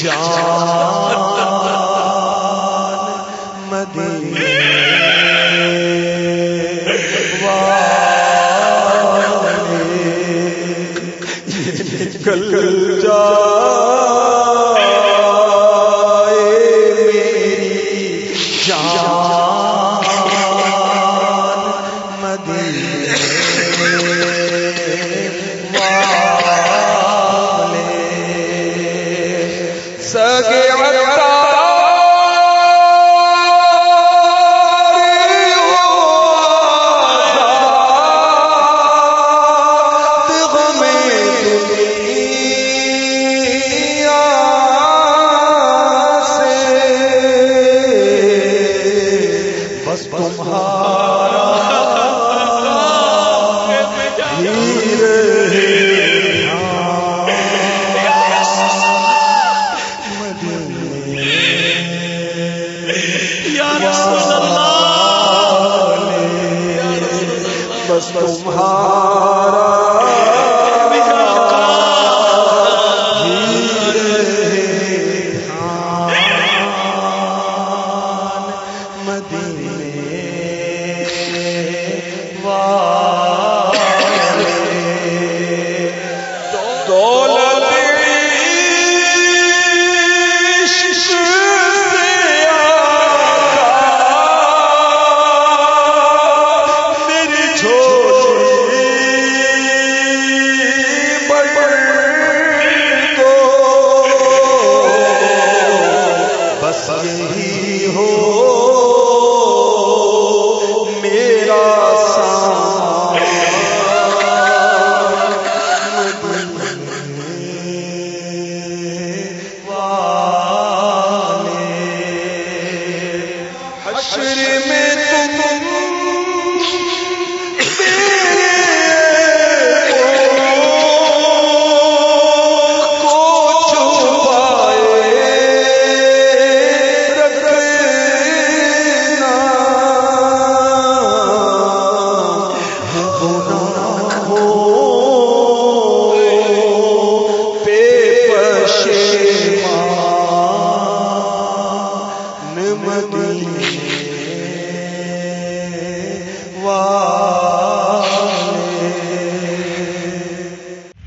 جان مدینے گل جائے جان مدینے ہے رسول اللہ. بس تمہارا حشر میں